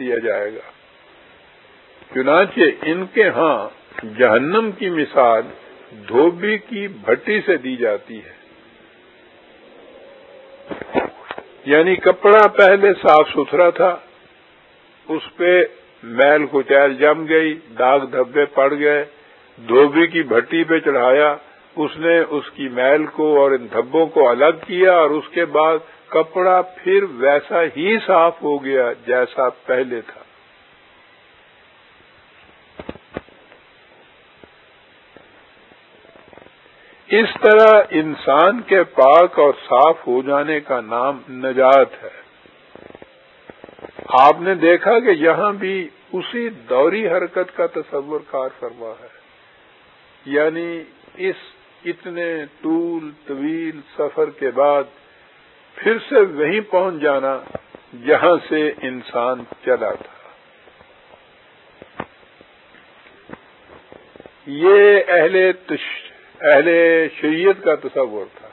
دیا جائے گا۔ چنانچہ ان کے ہاں جہنم کی مثال دھوبی کی بھٹی سے دی جاتی ہے۔ یعنی کپڑا پہلے صاف ستھرا تھا، اس پہ میل کچیل جم گئی، داغ دھبے پڑ گئے، دھوبی کی بھٹی پہ چڑھایا اس نے اس کی میل کو اور ان دھبوں کو الگ کیا اور اس کے بعد کپڑا پھر ویسا ہی صاف ہو گیا جیسا پہلے تھا۔ اس طرح انسان کے پاک اور صاف ہو جانے کا نام نجات ہے۔ آپ نے دیکھا کہ یہاں بھی اسی دوری حرکت کا تصور کار فرما ہے۔ یعنی اس اتنے طول طویل سفر کے بعد پھر سے وہیں پہنچ جانا جہاں سے انسان چلا تھا۔ یہ اہل اہل شریعت کا تصور تھا۔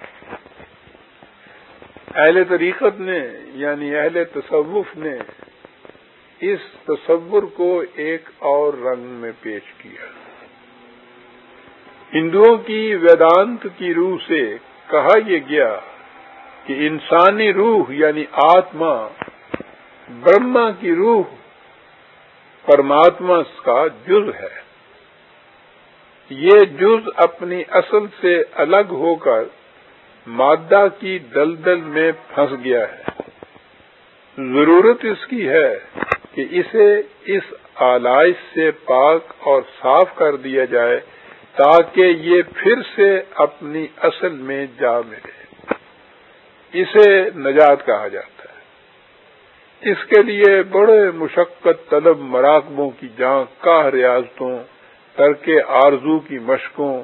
اہل طریقت نے یعنی اہل تصوف نے اس تصور کو ایک اور رنگ میں پیش کیا۔ ہندوؤں کی ویدانت کی روح سے کہا یہ گیا کہ انسانی روح یعنی آتما، برہما کی روح پرماتما کا جز ہے۔ یہ جز اپنی اصل سے الگ ہو کر مادہ کی دلدل میں پھنس گیا ہے۔ ضرورت اس کی ہے کہ اسے اس آلائش سے پاک اور صاف کر دیا جائے۔ تاکہ یہ پھر سے اپنی اصل میں جا ملے۔ اسے نجات کہا جاتا ہے۔ اس کے لیے بڑے مشقت طلب مراقبوں کی جانچ کا ریاضتوں ترک آرزو کی مشقوں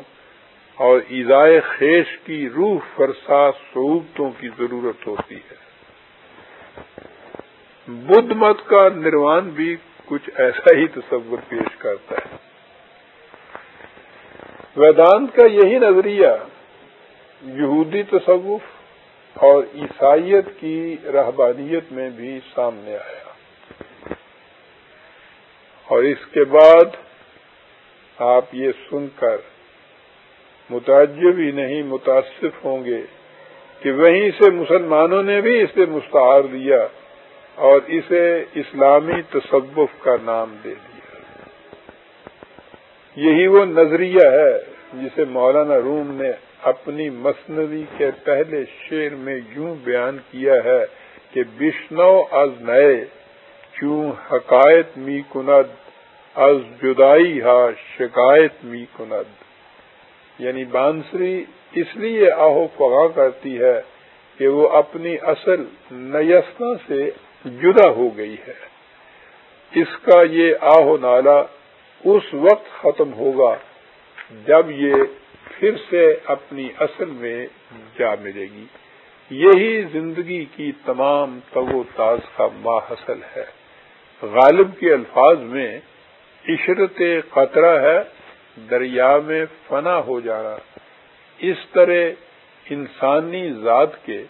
اور ایزائے خیش کی روح فرسا صعوبتوں کی ضرورت ہوتی ہے۔ بدھ مت کا نروان بھی کچھ ایسا ہی تصور پیش کرتا ہے۔ ویدانت کا یہی نظریہ یہودی تصوف اور عیسائیت کی رہبانیت میں بھی سامنے آیا۔ اور اس کے بعد آپ یہ سن کر متعجب ہی نہیں متاثر ہوں گے کہ وہیں سے مسلمانوں نے بھی اسے مستعار دیا اور اسے اسلامی تصوف کا نام دے دیا۔ یہی وہ نظریہ ہے جسے مولانا روم نے اپنی مصنوعی کے پہلے شعر میں یوں بیان کیا ہے کہ بشنو از نئے، چوں حقائق می کند، از جدائی ہا شکایت می کند۔ یعنی بانسری اس لیے آہو فغا کرتی ہے کہ وہ اپنی اصل نیسنا سے جدا ہو گئی ہے۔ اس کا یہ آہو نالا اس وقت ختم ہوگا جب یہ پھر سے اپنی اصل میں جا ملے گی۔ یہی زندگی کی تمام تگ و تاز کا ماحصل ہے۔ غالب کے الفاظ میں عشرت قطرہ ہے، دریا میں فنا ہو جانا۔ اس طرح انسانی ذات کے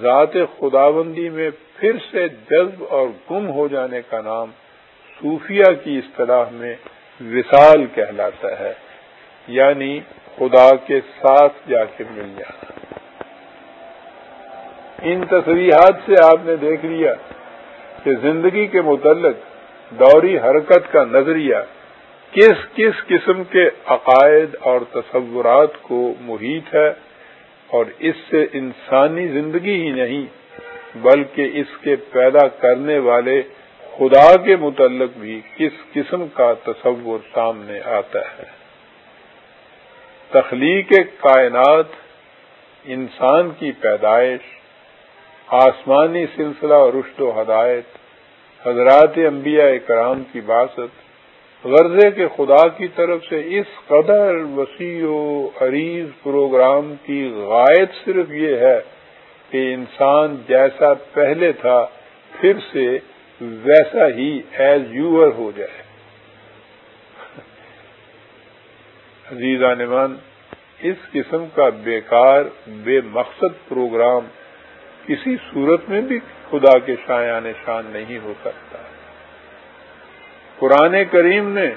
ذات خداوندی میں پھر سے جذب اور گم ہو جانے کا نام صوفیہ کی اصطلاح میں وصال کہلاتا ہے یعنی خدا کے ساتھ جا کے مل جانا۔ ان تصویرات سے آپ نے دیکھ لیا کہ زندگی کے متعلق دوری حرکت کا نظریہ کس کس قسم کے عقائد اور تصورات کو محیط ہے اور اس سے انسانی زندگی ہی نہیں، بلکہ اس کے پیدا کرنے والے خدا کے متعلق بھی کس قسم کا تصور سامنے آتا ہے۔ تخلیق کائنات انسان کی پیدائش، آسمانی سلسلہ رشد و ہدایت، حضرات انبیاء کرام کی باسط غرضے کے خدا کی طرف سے اس قدر وسیع و عریض پروگرام کی غائب صرف یہ ہے کہ انسان جیسا پہلے تھا، پھر سے ویسا ہی ایز یوور ہو جائے۔ عزیز نمان اس قسم کا بیکار، بے مقصد پروگرام کسی صورت میں بھی خدا کے شایان شان نہیں ہو سکتا۔ قرآن کریم نے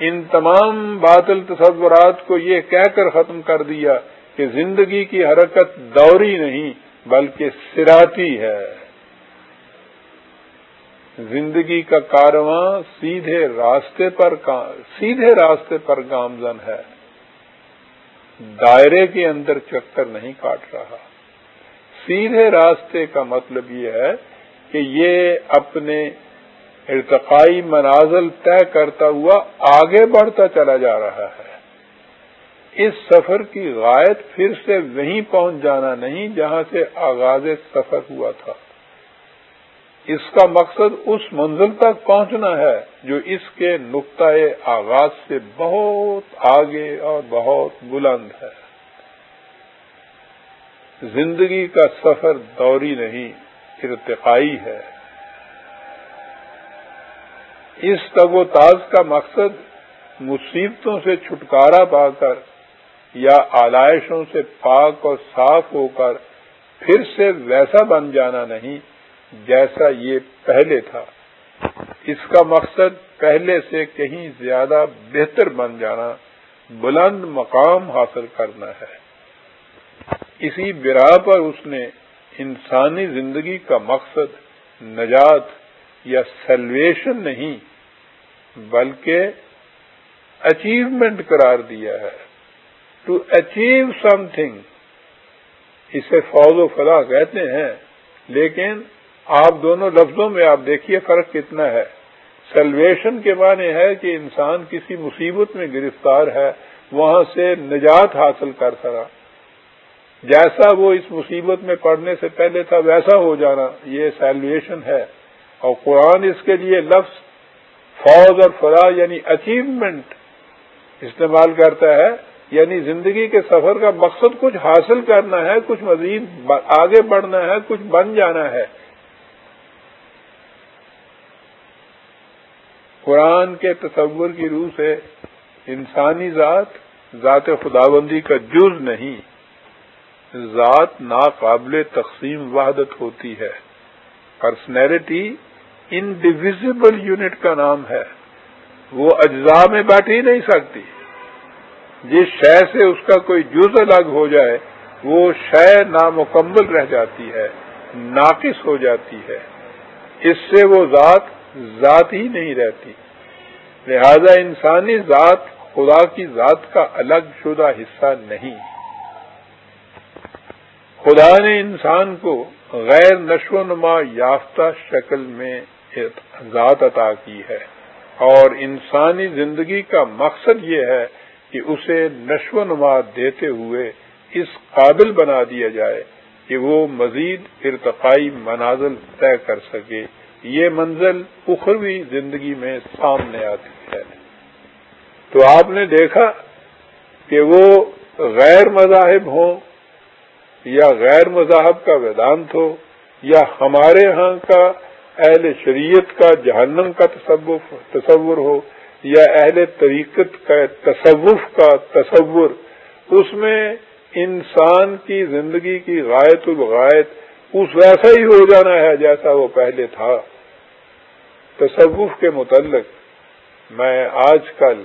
ان تمام باطل تصورات کو یہ کہہ کر ختم کر دیا کہ زندگی کی حرکت دوری نہیں بلکہ سراتی ہے۔ زندگی کا کارواں سیدھے راستے پر سیدھے راستے پر گامزن ہے۔ دائرے کے اندر چکر نہیں کاٹ رہا۔ سیدھے راستے کا مطلب یہ ہے کہ یہ اپنے ارتقائی منازل طے کرتا ہوا آگے بڑھتا چلا جا رہا ہے۔ اس سفر کی غائط پھر سے وہیں پہنچ جانا نہیں جہاں سے آغاز سفر ہوا تھا۔ اس کا مقصد اس منزل تک پہنچنا ہے جو اس کے نقطۂ آغاز سے بہت آگے اور بہت بلند ہے۔ زندگی کا سفر دوری نہیں، ارتقائی ہے۔ اس تگ و تاز کا مقصد مصیبتوں سے چھٹکارا پا کر یا آلائشوں سے پاک اور صاف ہو کر پھر سے ویسا بن جانا نہیں۔ جیسا یہ پہلے تھا۔ اس کا مقصد پہلے سے کہیں زیادہ بہتر بن جانا، بلند مقام حاصل کرنا ہے۔ اسی برا پر اس نے انسانی زندگی کا مقصد نجات یا سیلویشن نہیں، بلکہ اچیومنٹ قرار دیا ہے۔ ٹو اچیو سم تھنگ اسے فوج و فلاح کہتے ہیں، لیکن آپ دونوں لفظوں میں آپ دیکھیے فرق کتنا ہے۔ سیلویشن کے معنی ہے کہ انسان کسی مصیبت میں گرفتار ہے، وہاں سے نجات حاصل کر سکا جیسا وہ اس مصیبت میں پڑنے سے پہلے تھا، ویسا ہو جانا۔ یہ سیلویشن ہے۔ اور قرآن اس کے لیے لفظ فوج اور فلاح یعنی اچیومنٹ استعمال کرتا ہے۔ یعنی زندگی کے سفر کا مقصد کچھ حاصل کرنا ہے، کچھ مزید آگے بڑھنا ہے، کچھ بن جانا ہے۔ قرآن کے تصور کی روح سے انسانی ذات ذات خدابندی کا جز نہیں، ذات ناقابل تقسیم وحدت ہوتی ہے۔ پرسنالٹی انڈیویزبل یونٹ کا نام ہے۔ وہ اجزاء میں بیٹھ ہی نہیں سکتی۔ جس شے سے اس کا کوئی جز الگ ہو جائے، وہ شے نامکمل رہ جاتی ہے، ناقص ہو جاتی ہے۔ اس سے وہ ذات ذات ہی نہیں رہتی۔ لہذا انسانی ذات خدا کی ذات کا الگ شدہ حصہ نہیں۔ خدا نے انسان کو غیر نشو و نما یافتہ شکل میں ذات عطا کی ہے۔ اور انسانی زندگی کا مقصد یہ ہے کہ اسے نشو و نما دیتے ہوئے اس قابل بنا دیا جائے کہ وہ مزید ارتقائی منازل طے کر سکے۔ یہ منزل اخروی زندگی میں سامنے آتی ہے۔ تو آپ نے دیکھا کہ وہ غیر مذاہب ہوں یا غیر مذاہب کا ویدانت ہو یا ہمارے ہاں کا اہل شریعت کا جہنم کا تصور ہو یا اہل طریقت کا تصوف کا تصور، اس میں انسان کی زندگی کی غائط الغائط اس ویسا ہی ہو جانا ہے جیسا وہ پہلے تھا۔ تصوف کے متعلق میں آج کل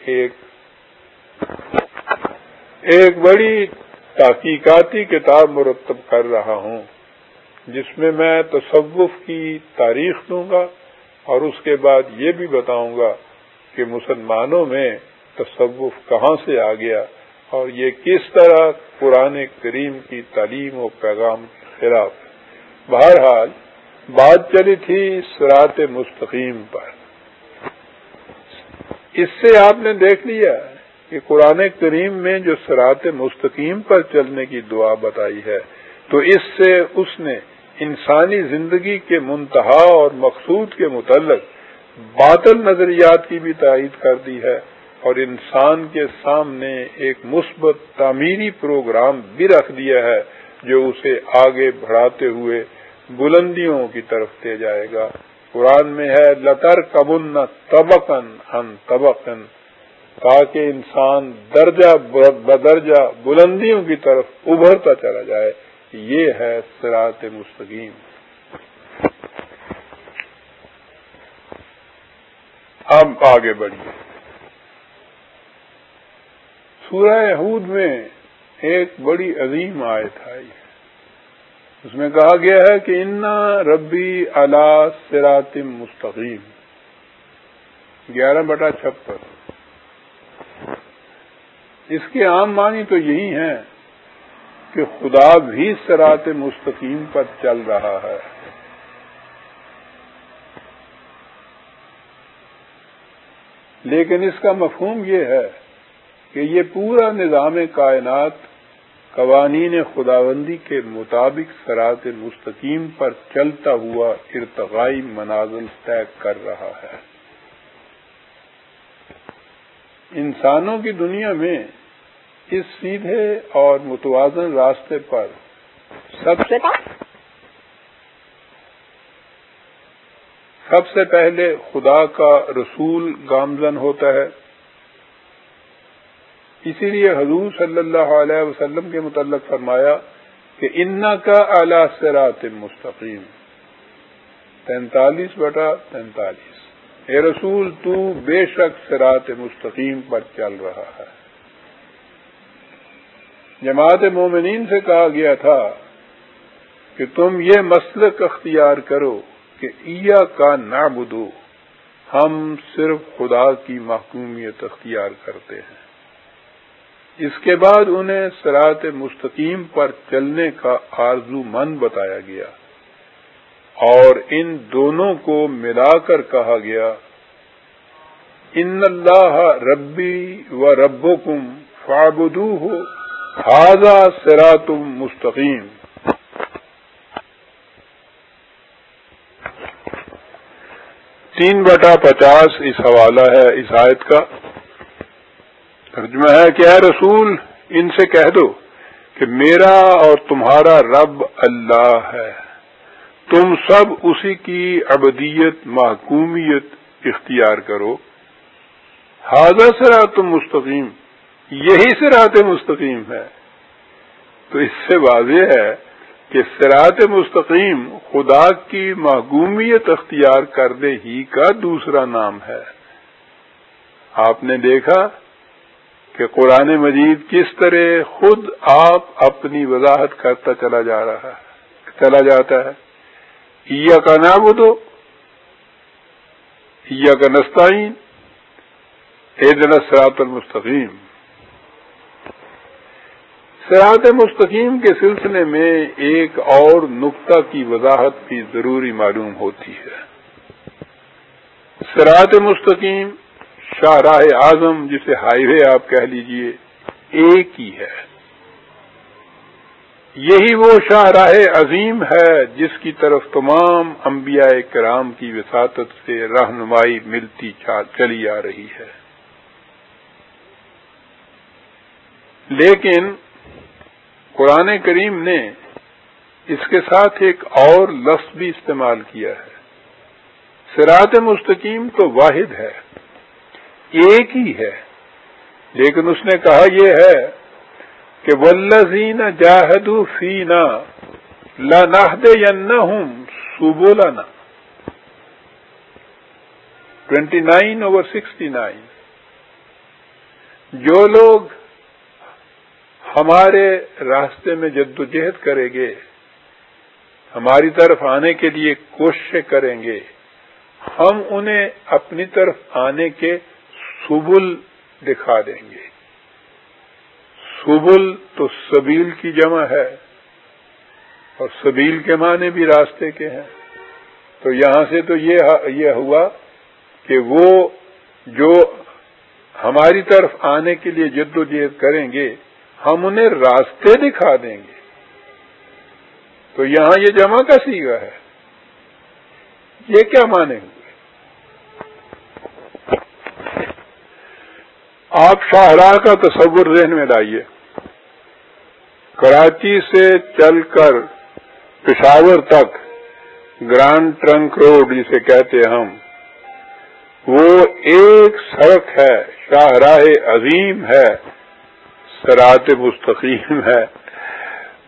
ایک ایک بڑی تحقیقاتی کتاب مرتب کر رہا ہوں، جس میں میں تصوف کی تاریخ دوں گا اور اس کے بعد یہ بھی بتاؤں گا کہ مسلمانوں میں تصوف کہاں سے آ گیا اور یہ کس طرح قرآن کریم کی تعلیم و پیغام کے خلاف۔ بہرحال بات چلی تھی سرات مستقیم پر۔ اس سے آپ نے دیکھ لیا کہ قرآن کریم میں جو سرات مستقیم پر چلنے کی دعا بتائی ہے، تو اس سے اس نے انسانی زندگی کے منتہا اور مقصود کے متعلق باطل نظریات کی بھی تائید کر دی ہے اور انسان کے سامنے ایک مثبت تعمیری پروگرام بھی رکھ دیا ہے جو اسے آگے بڑھاتے ہوئے بلندیوں کی طرف لے جائے گا۔ قرآن میں ہے لطر کبن تبکن ان تبکن تاکہ انسان درجہ بدرجہ بلندیوں کی طرف ابھرتا چلا جائے۔ یہ ہے سرات مستقیم۔ اب آگے بڑھیے۔ سورہ یہود میں ایک بڑی عظیم آیت آئی۔ ہے اس میں کہا گیا ہے کہ انا ربی اللہ سرات مستقیم گیارہ بٹا چھپر اس کے عام معنی تو یہی ہیں کہ خدا بھی سرات مستقیم پر چل رہا ہے۔ لیکن اس کا مفہوم یہ ہے کہ یہ پورا نظام کائنات قوانین خداوندی کے مطابق سرات مستقیم پر چلتا ہوا ارتقائی منازل طے کر رہا ہے۔ انسانوں کی دنیا میں اس سیدھے اور متوازن راستے پر سب سے سب سے پہلے خدا کا رسول گامزن ہوتا ہے۔ اسی لیے حضور صلی اللہ علیہ وسلم کے متعلق فرمایا کہ انا کا اعلی سرات مستقیم۔ تینتالیس بٹا تینتالیس۔ اے رسول، تو بے شک سرات مستقیم پر چل رہا ہے۔ جماعت مومنین سے کہا گیا تھا کہ تم یہ مسلک اختیار کرو کہ ایا کا نابدو ہم صرف خدا کی محکومیت اختیار کرتے ہیں۔ اس کے بعد انہیں سرات مستقیم پر چلنے کا آرزو مند بتایا گیا اور ان دونوں کو ملا کر کہا گیا، ان اللہ ربی و ربکم فابدو ہو خاضا سراتم مستقیم. تین بٹا پچاس اس حوالہ ہے، اس آیت کا۔ ترجمہ ہے کہ اے رسول، ان سے کہہ دو کہ میرا اور تمہارا رب اللہ ہے۔ تم سب اسی کی ابدیت محکومیت اختیار کرو۔ حاضر سرات مستقیم، یہی سرات مستقیم ہے۔ تو اس سے واضح ہے کہ سرات مستقیم خدا کی محکومیت اختیار کرنے ہی کا دوسرا نام ہے۔ آپ نے دیکھا کہ قرآن مجید کس طرح خود آپ اپنی وضاحت کرتا چلا جا رہا ہے، چلا جاتا ہے۔ یا کا نام دو یا کا نستعین اے دن المستقیم۔ سرات مستقیم کے سلسلے میں ایک اور نقطہ کی وضاحت بھی ضروری معلوم ہوتی ہے۔ سرات مستقیم شاہراہ اعظم جسے ہائی وے آپ کہہ لیجیے، ایک ہی ہے۔ یہی وہ شاہراہ عظیم ہے جس کی طرف تمام انبیاء کرام کی وساطت سے رہنمائی ملتی چلی آ رہی ہے۔ لیکن قرآن کریم نے اس کے ساتھ ایک اور لفظ بھی استعمال کیا ہے۔ سرات مستقیم تو واحد ہے۔ ایک ہی ہے۔ لیکن اس نے کہا یہ ہے کہ ولزین جاہدو فینا لنہد ینہم سبولنا twenty nine over sixty nine. جو لوگ ہمارے راستے میں جدوجہد کریں گے، ہماری طرف آنے کے لیے کوششیں کریں گے، ہم انہیں اپنی طرف آنے کے سبل دکھا دیں گے۔ سبل تو سبیل کی جمع ہے اور سبیل کے معنی بھی راستے کے ہیں۔ تو یہاں سے تو یہ ہوا کہ وہ جو ہماری طرف آنے کے لیے جد و جہد کریں گے، ہم انہیں راستے دکھا دیں گے۔ تو یہاں یہ جمع کا سیگا ہے۔ یہ کیا مانے ہوئے آپ شاہراہ کا تصور ذہن میں لائیے۔ کراچی سے چل کر پشاور تک گرانڈ ٹرنک روڈ جسے کہتے ہم، وہ ایک سڑک ہے، شاہراہ عظیم ہے، سرات مستقیم ہے۔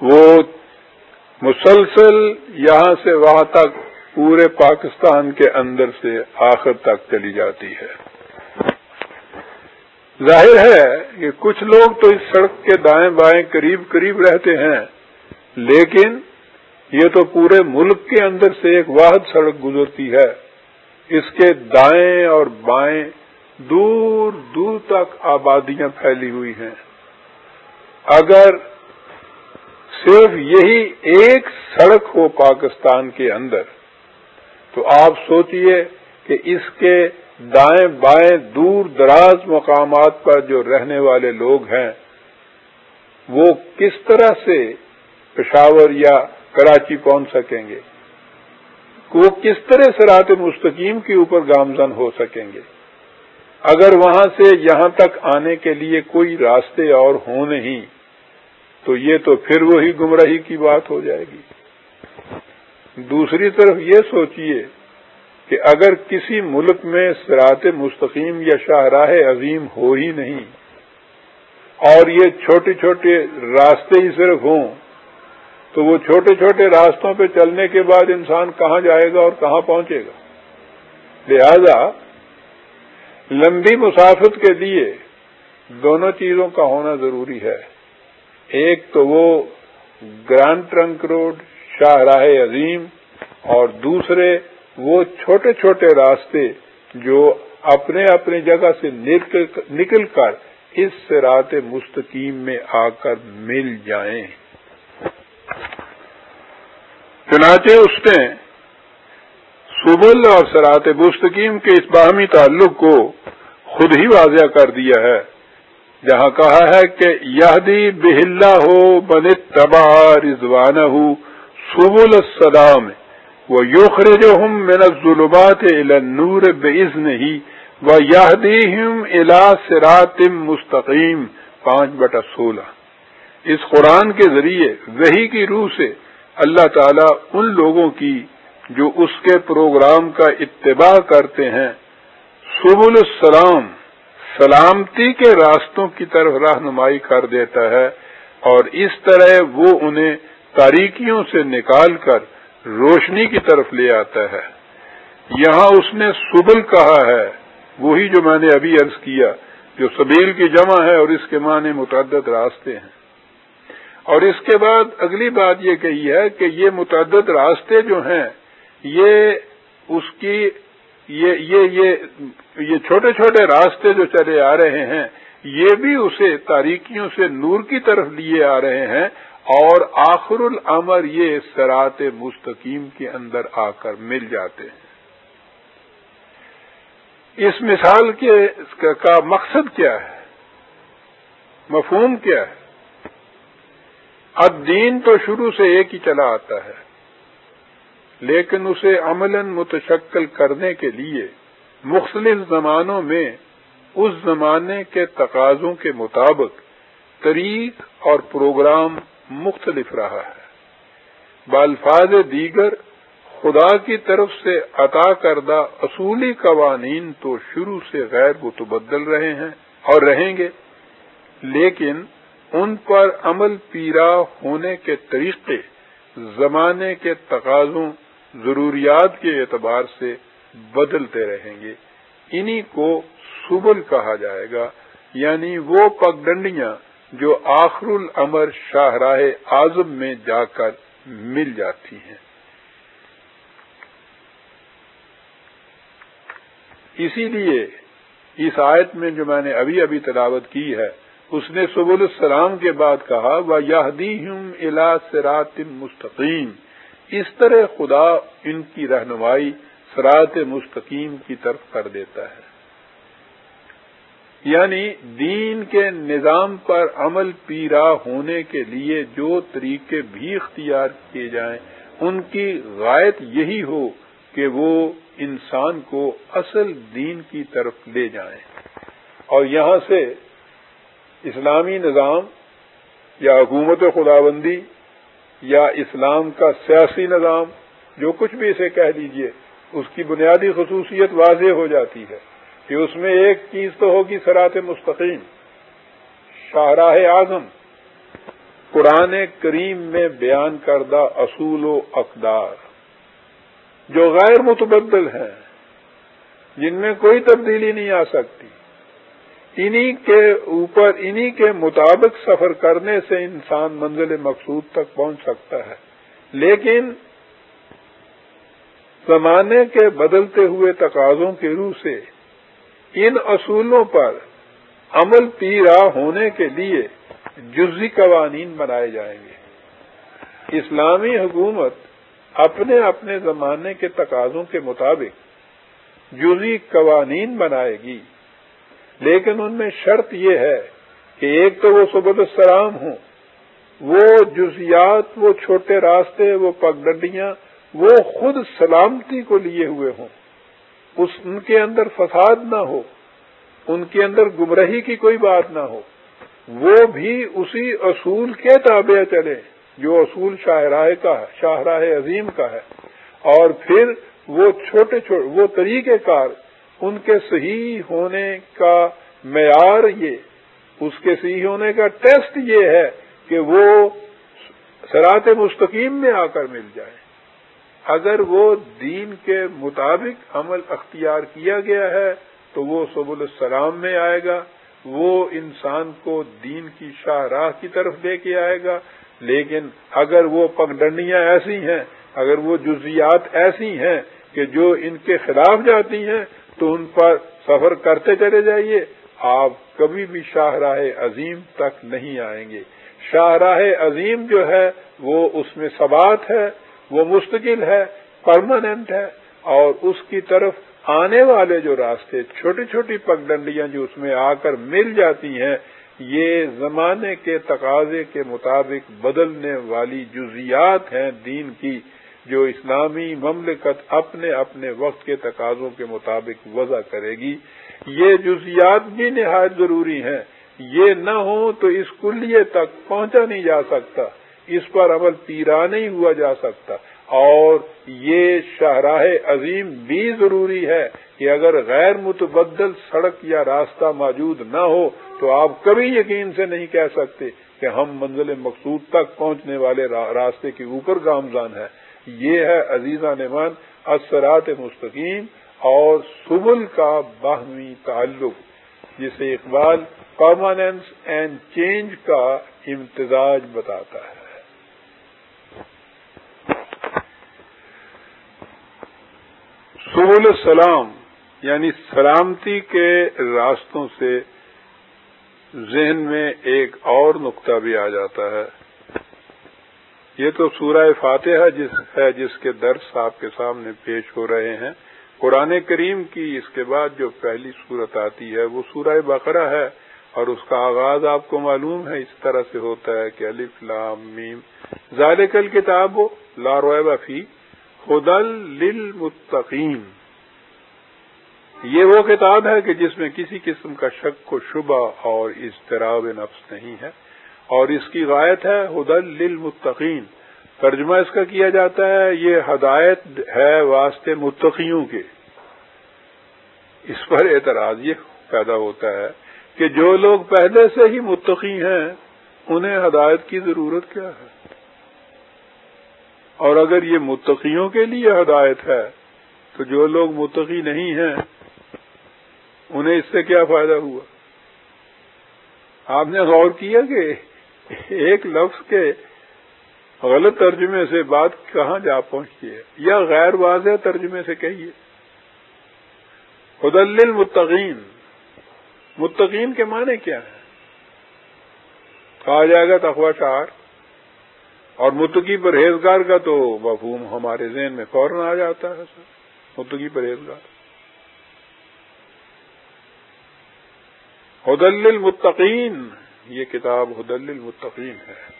وہ مسلسل یہاں سے وہاں تک پورے پاکستان کے اندر سے آخر تک چلی جاتی ہے۔ ظاہر ہے کہ کچھ لوگ تو اس سڑک کے دائیں بائیں قریب قریب رہتے ہیں، لیکن یہ تو پورے ملک کے اندر سے ایک واحد سڑک گزرتی ہے۔ اس کے دائیں اور بائیں دور دور تک آبادیاں پھیلی ہوئی ہیں۔ اگر صرف یہی ایک سڑک ہو پاکستان کے اندر، تو آپ سوچئے کہ اس کے دائیں بائیں دور دراز مقامات پر جو رہنے والے لوگ ہیں، وہ کس طرح سے پشاور یا کراچی پہنچ سکیں گے؟ وہ کس طرح سے رات مستقیم کے اوپر گامزن ہو سکیں گے؟ اگر وہاں سے یہاں تک آنے کے لیے کوئی راستے اور ہوں نہیں، تو یہ تو پھر وہی گمراہی کی بات ہو جائے گی۔ دوسری طرف یہ سوچئے کہ اگر کسی ملک میں سرات مستقیم یا شاہراہ عظیم ہو ہی نہیں اور یہ چھوٹے چھوٹے راستے ہی صرف ہوں، تو وہ چھوٹے چھوٹے راستوں پہ چلنے کے بعد انسان کہاں جائے گا اور کہاں پہنچے گا؟ لہذا لمبی مسافت کے لیے دونوں چیزوں کا ہونا ضروری ہے۔ ایک تو وہ گرانڈ ٹرنک روڈ، شاہراہ عظیم اور دوسرے وہ چھوٹے چھوٹے راستے جو اپنے اپنی جگہ سے نکل کر اس سرات مستقیم میں آ کر مل جائیں۔ چنانچہ اس نے سبل اور سرات مستقیم کے اس باہمی تعلق کو خود ہی واضح کر دیا ہے، جہاں کہا ہے کہ یادی بہلا ہو بن تباہ رضوانہ ہو سبل السلام وہ یوخر جو ہم میرا ظلمات نور بز نہیں وہ یادی ہم الا سراتم مستقیم۔ پانچ بٹا سولہ۔ اس قرآن کے ذریعے وہی کی روح سے اللہ تعالی ان لوگوں کی جو اس کے پروگرام کا اتباع کرتے ہیں، سبل السلام، سلامتی کے راستوں کی طرف رہنمائی کر دیتا ہے اور اس طرح وہ انہیں تاریکیوں سے نکال کر روشنی کی طرف لے آتا ہے۔ یہاں اس نے سبل کہا ہے، وہی جو میں نے ابھی عرض کیا، جو سبیل کی جمع ہے اور اس کے معنی متعدد راستے ہیں۔ اور اس کے بعد اگلی بات یہ کہی ہے کہ یہ متعدد راستے جو ہیں، یہ اس کی، یہ یہ یہ یہ چھوٹے چھوٹے راستے جو چلے آ رہے ہیں، یہ بھی اسے تاریکیوں سے نور کی طرف لیے آ رہے ہیں اور آخر العمر یہ سرات مستقیم کے اندر آ کر مل جاتے ہیں۔ اس مثال کے کا مقصد کیا ہے؟ مفہوم کیا ہے؟ اب دین تو شروع سے ایک ہی چلا آتا ہے، لیکن اسے عمل متشکل کرنے کے لیے مختلف زمانوں میں اس زمانے کے تقاضوں کے مطابق طریق اور پروگرام مختلف رہا ہے۔ بالفاظ دیگر خدا کی طرف سے عطا کردہ اصولی قوانین تو شروع سے غیر متبدل رہے ہیں اور رہیں گے، لیکن ان پر عمل پیرا ہونے کے طریقے، زمانے کے تقاضوں، ضروریات کے اعتبار سے بدلتے رہیں گے۔ انہی کو سبل کہا جائے گا یعنی وہ پگڈنڈیاں جو آخر العمر شاہراہ اعظم میں جا کر مل جاتی ہیں۔ اسی لیے اس آیت میں جو میں نے ابھی ابھی تلاوت کی ہے، اس نے سبول السلام کے بعد کہا وہ یادی ہوں الا سرات مستقیم اس طرح خدا ان کی رہنمائی سرات مستقیم کی طرف کر دیتا ہے۔ یعنی دین کے نظام پر عمل پیرا ہونے کے لیے جو طریقے بھی اختیار کیے جائیں، ان کی غائط یہی ہو کہ وہ انسان کو اصل دین کی طرف لے جائیں۔ اور یہاں سے اسلامی نظام یا حکومت خدابندی یا اسلام کا سیاسی نظام، جو کچھ بھی اسے کہہ دیجیے اس کی بنیادی خصوصیت واضح ہو جاتی ہے۔ کہ اس میں ایک چیز تو ہوگی سرات مستقیم، شاہراہ اعظم، قرآن کریم میں بیان کردہ اصول و اقدار، جو غیر متبدل ہیں، جن میں کوئی تبدیلی نہیں آ سکتی۔ انہی کے اوپر، انہی کے مطابق سفر کرنے سے انسان منزل مقصود تک پہنچ سکتا ہے۔ لیکن زمانے کے بدلتے ہوئے تقاضوں کے روح سے ان اصولوں پر عمل پیرا ہونے کے لیے جزی قوانین بنائے جائیں گے۔ اسلامی حکومت اپنے اپنے زمانے کے تقاضوں کے مطابق جزی قوانین بنائے گی، لیکن ان میں شرط یہ ہے کہ ایک تو وہ سبد السلام ہوں، وہ جزیات وہ چھوٹے راستے، وہ پگڈنڈیاں، وہ خود سلامتی کو لیے ہوئے ہوں۔ اس ان کے اندر فساد نہ ہو، ان کے اندر گمرہی کی کوئی بات نہ ہو، وہ بھی اسی اصول کے تابع چلے، جو اصول شاہراہ کا ہے، شاہراہ عظیم کا ہے۔ اور پھر وہ چھوٹے چھوٹے، وہ طریقہ کار، ان کے صحیح ہونے کا معیار یہ، اس کے صحیح ہونے کا ٹیسٹ یہ ہے کہ وہ سرات مستقیم میں آ کر مل جائے اگر وہ دین کے مطابق عمل اختیار کیا گیا ہے، تو وہ سب السلام میں آئے گا، وہ انسان کو دین کی شاہراہ کی طرف لے کے آئے گا۔ لیکن اگر وہ پگڈنڈیاں ایسی ہیں، اگر وہ جزیات ایسی ہیں کہ جو ان کے خلاف جاتی ہیں، تو ان پر سفر کرتے چلے جائیے۔ آپ کبھی بھی شاہراہ عظیم تک نہیں آئیں گے۔ شاہراہ عظیم جو ہے، وہ اس میں ثبات ہے۔ وہ مستقل ہے پرماننٹ ہے، اور اس کی طرف آنے والے جو راستے، چھوٹی چھوٹی پگڈنڈیاں جو اس میں آ کر مل جاتی ہیں، یہ زمانے کے تقاضے کے مطابق بدلنے والی جزیات ہیں دین کی، جو اسلامی مملکت اپنے اپنے وقت کے تقاضوں کے مطابق وضع کرے گی۔ یہ جزیات بھی نہایت ضروری ہیں۔ یہ نہ ہو تو اس کلیے تک پہنچا نہیں جا سکتا۔ اس پر عمل پیرا نہیں ہوا جا سکتا۔ اور یہ شاہراہ عظیم بھی ضروری ہے کہ اگر غیر متبدل سڑک یا راستہ موجود نہ ہو، تو آپ کبھی یقین سے نہیں کہہ سکتے کہ ہم منزل مقصود تک پہنچنے والے راستے کے اوپر گامزان ہیں۔ یہ ہے عزیزہ نمان اثرات مستقیم اور سبل کا باہمی تعلق، جسے اقبال پرماننس اینڈ چینج کا امتزاج بتاتا ہے۔ سبل السلام یعنی سلامتی کے راستوں سے ذہن میں ایک اور نقطہ بھی آ جاتا ہے۔ یہ تو سورہ فاتحہ جس ہے، جس کے درس آپ کے سامنے پیش ہو رہے ہیں۔ قرآن کریم کی اس کے بعد جو پہلی صورت آتی ہے، وہ سورہ بقرہ ہے اور اس کا آغاز آپ کو معلوم ہے، اس طرح سے ہوتا ہے کہ علی لام میم۔ ذالکل کتاب لارویب فی خدل للمتقین۔ یہ وہ کتاب ہے کہ جس میں کسی قسم کا شک و شبہ اور اضطراب نفس نہیں ہے، اور اس کی غایت ہے ہدل للمتقین۔ ترجمہ اس کا کیا جاتا ہے، یہ ہدایت ہے واسطے متقیوں کے۔ اس پر اعتراض یہ پیدا ہوتا ہے کہ جو لوگ پہلے سے ہی متقی ہیں، انہیں ہدایت کی ضرورت کیا ہے؟ اور اگر یہ متقیوں کے لیے ہدایت ہے، تو جو لوگ متقی نہیں ہیں، انہیں اس سے کیا فائدہ ہوا؟ آپ نے غور کیا کہ ایک لفظ کے غلط ترجمے سے بات کہاں جا پہنچتی ہے؟ یا غیر واضح ترجمے سے کہیے؟ خدل المتقین متقین کے معنی کیا ہے کہا جائے گا تخوا چار۔ اور متقی پرہیزگار کا تو مفہوم ہمارے ذہن میں فوراً آ جاتا ہے سر، متقی پرہیزگار۔ حدل المتقین یہ کتاب حدل المتقین ہے۔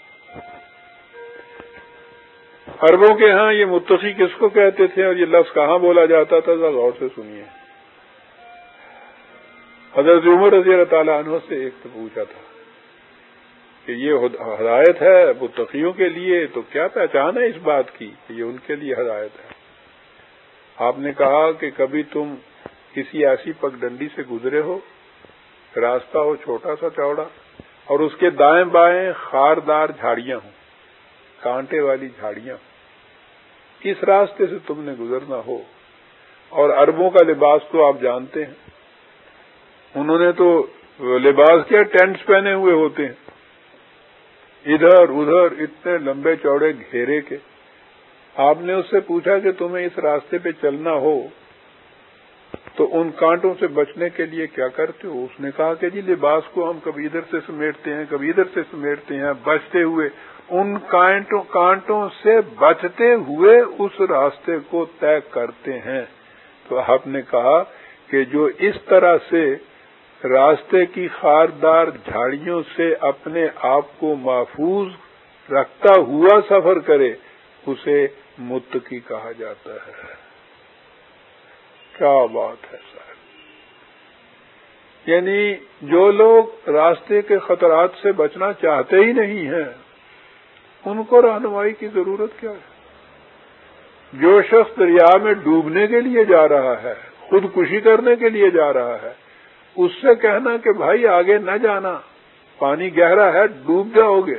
عربوں کے ہاں یہ متقی کس کو کہتے تھے اور یہ لفظ کہاں بولا جاتا تھا؟ ذرا غور سے سنیے۔ حضرت عمر رضی اللہ تعالیٰ عنہ سے ایک تو پوچھا تھا۔ کہ یہ ہدایت ہے متقیوں کے لیے، تو کیا پہچان ہے اس بات کی کہ یہ ان کے لیے ہدایت ہے؟ آپ نے کہا کہ کبھی تم کسی ایسی پگڈنڈی سے گزرے ہو، راستہ ہو چھوٹا سا چوڑا، اور اس کے دائیں بائیں خاردار جھاڑیاں ہوں، کانٹے والی جھاڑیاں اس راستے سے تم نے گزرنا ہو؟ اور اربوں کا لباس تو آپ جانتے ہیں۔ انہوں نے تو لباس کیا ٹینٹس پہنے ہوئے ہوتے ہیں۔ ادھر ادھر اتنے لمبے چوڑے گھیرے کے۔ آپ نے اس سے پوچھا کہ تمہیں اس راستے پہ چلنا ہو تو ان کانٹوں سے بچنے کے لیے کیا کرتے ہو؟ اس نے کہا کہ جی لباس کو ہم کبھی ادھر سے سمیٹتے ہیں، کبھی ادھر سے سمیٹتے ہیں، بچتے ہوئے۔ ان کانٹوں سے بچتے ہوئے اس راستے کو طے کرتے ہیں۔ تو آپ نے کہا کہ جو اس طرح سے راستے کی خاردار جھاڑیوں سے اپنے آپ کو محفوظ رکھتا ہوا سفر کرے، اسے متقی کہا جاتا ہے۔ کیا بات ہے سر یعنی جو لوگ راستے کے خطرات سے بچنا چاہتے ہی نہیں ہیں، ان کو رہنمائی کی ضرورت کیا ہے؟ جو شخص دریا میں ڈوبنے کے لیے جا رہا ہے، خودکشی کرنے کے لیے جا رہا ہے اس سے کہنا کہ بھائی آگے نہ جانا، پانی گہرا ہے، ڈوب جاؤ گے۔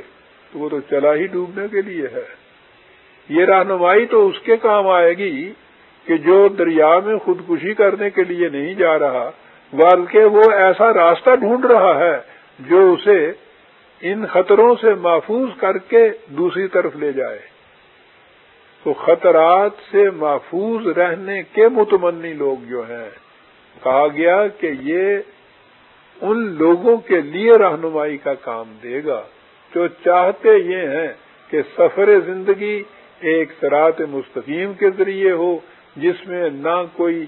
تو وہ تو چلا ہی ڈوبنے کے لیے ہے۔ یہ رہنمائی تو اس کے کام آئے گی کہ جو دریا میں خودکشی کرنے کے لیے نہیں جا رہا، بلکہ وہ ایسا راستہ ڈھونڈ رہا ہے جو اسے ان خطروں سے محفوظ کر کے دوسری طرف لے جائے۔ تو خطرات سے محفوظ رہنے کے متمنی لوگ جو ہیں کہا گیا کہ یہ ان لوگوں کے لیے رہنمائی کا کام دے گا جو چاہتے یہ ہیں کہ سفر زندگی ایک سرات مستقیم کے ذریعے ہو، جس میں نہ کوئی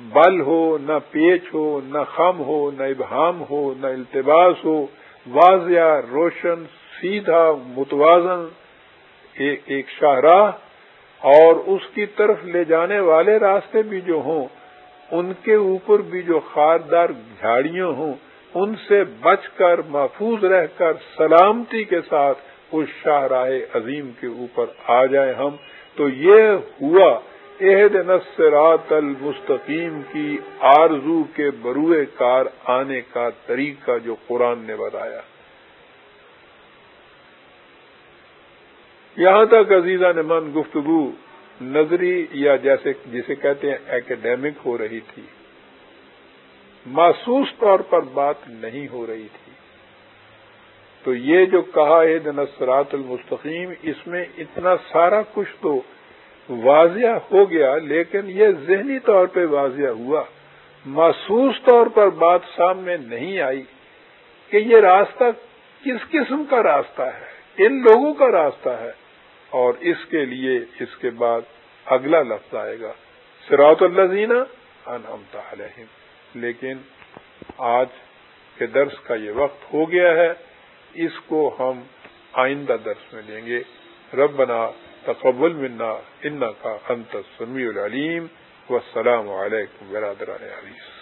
بل ہو، نہ پیچ ہو، نہ خم ہو، نہ ابہام ہو، نہ التباس ہو، واضح، روشن، سیدھا، متوازن ایک شاہراہ اور اس کی طرف لے جانے والے راستے بھی جو ہوں ان کے اوپر بھی جو خاردار جھاڑیاں ہوں، ان سے بچ کر، محفوظ رہ کر، سلامتی کے ساتھ اس شاہراہ عظیم کے اوپر آ جائیں ہم۔ تو یہ ہوا عہد نصرات المستقیم کی آرزو کے بروئے کار آنے کا طریقہ جو قرآن نے بتایا۔ یہاں تک عزیزہ نے من گفتگو نظری یا جیسے جسے کہتے ہیں ایکڈیمک ہو رہی تھی۔ محسوس طور پر بات نہیں ہو رہی تھی۔ تو یہ جو کہا عید نصرات المستقیم، اس میں اتنا سارا کچھ تو واضح ہو گیا، لیکن یہ ذہنی طور پہ واضح ہوا۔ محسوس طور پر بات سامنے نہیں آئی کہ یہ راستہ کس قسم کا راستہ ہے، ان لوگوں کا راستہ ہے۔ اور اس کے لیے اس کے بعد اگلا لفظ آئے گا سراط اللہ زینہ انعمت علیہم۔ لیکن آج کے درس کا یہ وقت ہو گیا ہے، اس کو ہم آئندہ درس میں لیں گے۔ ربنا تقبل منا ان کا انت سمیع العلیم۔ والسلام علیکم برادران علیہ